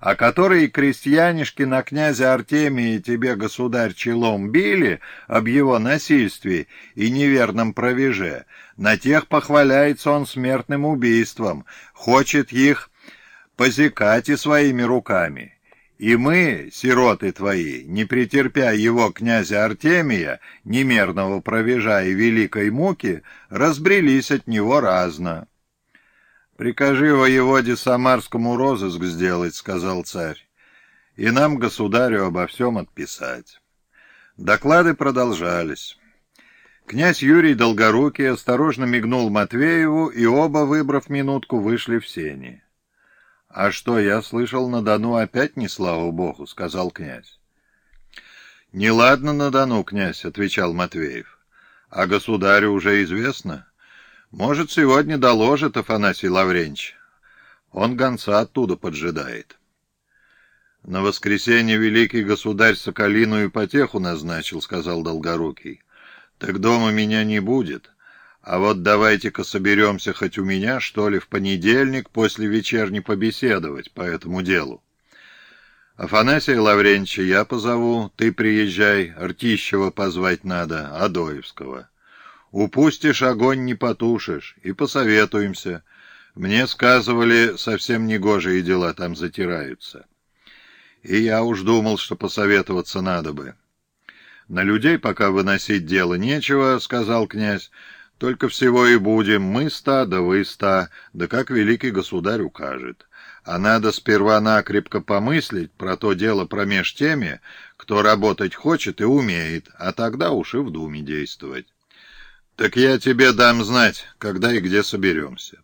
а которые крестьянишки на князя Артемия тебе, государь, челом били об его насильстве и неверном провеже, на тех похваляется он смертным убийством, хочет их позекать и своими руками. И мы, сироты твои, не претерпя его князя Артемия, немерного провежа и великой муки, разбрелись от него разно. «Прикажи воеводе Самарскому розыск сделать», — сказал царь, — «и нам, государю, обо всем отписать». Доклады продолжались. Князь Юрий Долгорукий осторожно мигнул Матвееву, и оба, выбрав минутку, вышли в сени. «А что, я слышал, на Дону опять не слава богу», — сказал князь. «Неладно на Дону, князь», — отвечал Матвеев. «А государю уже известно. Может, сегодня доложит Афанасий Лавренч. Он гонца оттуда поджидает». «На воскресенье великий государь Соколину и потеху назначил», — сказал Долгорукий. «Так дома меня не будет». А вот давайте-ка соберемся хоть у меня, что ли, в понедельник после вечерни побеседовать по этому делу. Афанасия Лавренча я позову, ты приезжай, Ртищева позвать надо, Адоевского. Упустишь огонь, не потушишь, и посоветуемся. Мне сказывали, совсем негожие дела там затираются. И я уж думал, что посоветоваться надо бы. На людей пока выносить дело нечего, — сказал князь, — только всего и будем мы ста, да вы ста, да как великий государь укажет. А надо сперва накрепко помыслить про то дело промеж теми, кто работать хочет и умеет, а тогда уж и в думе действовать. Так я тебе дам знать, когда и где соберемся.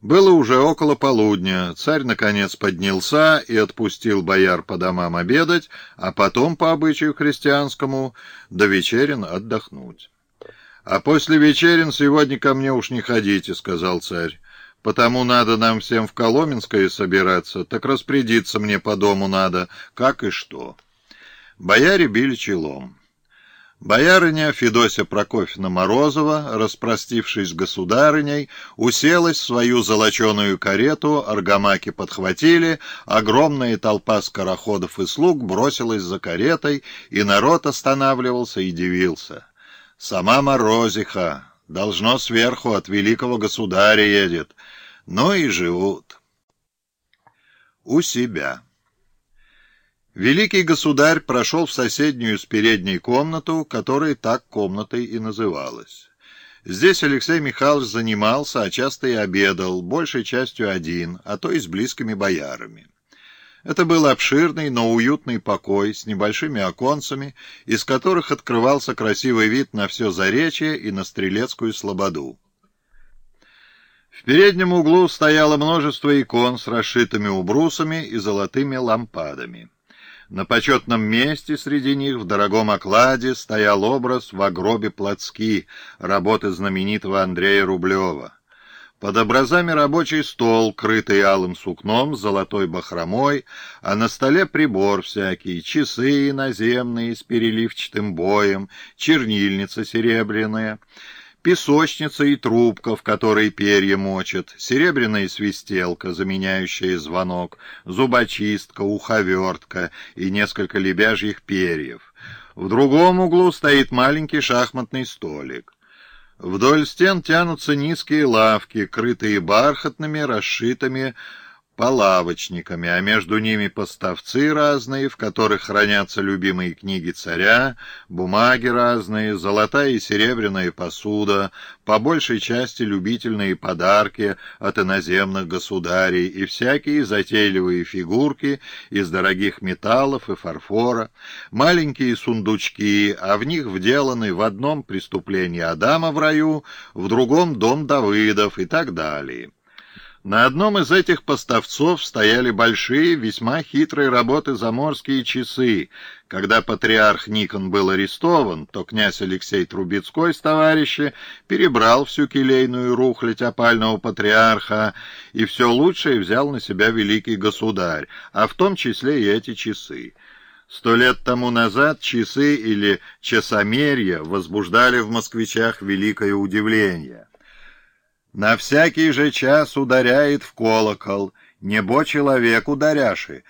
Было уже около полудня, царь наконец поднялся и отпустил бояр по домам обедать, а потом, по обычаю христианскому, до вечерин отдохнуть. «А после вечерин сегодня ко мне уж не ходите», — сказал царь. «Потому надо нам всем в Коломенское собираться, так распорядиться мне по дому надо, как и что». Бояре били челом. Боярыня Федосия Прокофьевна Морозова, распростившись с государыней, уселась в свою золоченую карету, аргамаки подхватили, огромная толпа скороходов и слуг бросилась за каретой, и народ останавливался и дивился. Сама Морозиха, должно сверху от великого государя едет, но и живут. У себя. Великий государь прошел в соседнюю с передней комнату, которая так комнатой и называлась. Здесь Алексей Михайлович занимался, а часто и обедал, большей частью один, а то и с близкими боярами. Это был обширный, но уютный покой с небольшими оконцами, из которых открывался красивый вид на все Заречье и на Стрелецкую слободу. В переднем углу стояло множество икон с расшитыми убрусами и золотыми лампадами. На почетном месте среди них в дорогом окладе стоял образ в гробе Плотски, работы знаменитого Андрея Рублева. Под образами рабочий стол, крытый алым сукном, золотой бахромой, а на столе прибор всякий, часы наземные с переливчатым боем, чернильница серебряная, песочница и трубка, в которой перья мочат, серебряная свистелка, заменяющая звонок, зубочистка, уховертка и несколько лебяжьих перьев. В другом углу стоит маленький шахматный столик. Вдоль стен тянутся низкие лавки, крытые бархатными, расшитыми полавочниками, а между ними поставцы разные, в которых хранятся любимые книги царя, бумаги разные, золотая и серебряная посуда, по большей части любительные подарки от иноземных государей и всякие затейливые фигурки из дорогих металлов и фарфора, маленькие сундучки, а в них вделаны в одном преступлении Адама в раю, в другом дом Давыдов и так далее. На одном из этих поставцов стояли большие, весьма хитрые работы заморские часы. Когда патриарх Никон был арестован, то князь Алексей Трубецкой с товарищи перебрал всю келейную рухлядь опального патриарха, и все лучшее взял на себя великий государь, а в том числе и эти часы. Сто лет тому назад часы или часомерья возбуждали в москвичах великое удивление. На всякий же час ударяет в колокол, Небо человек ударяши,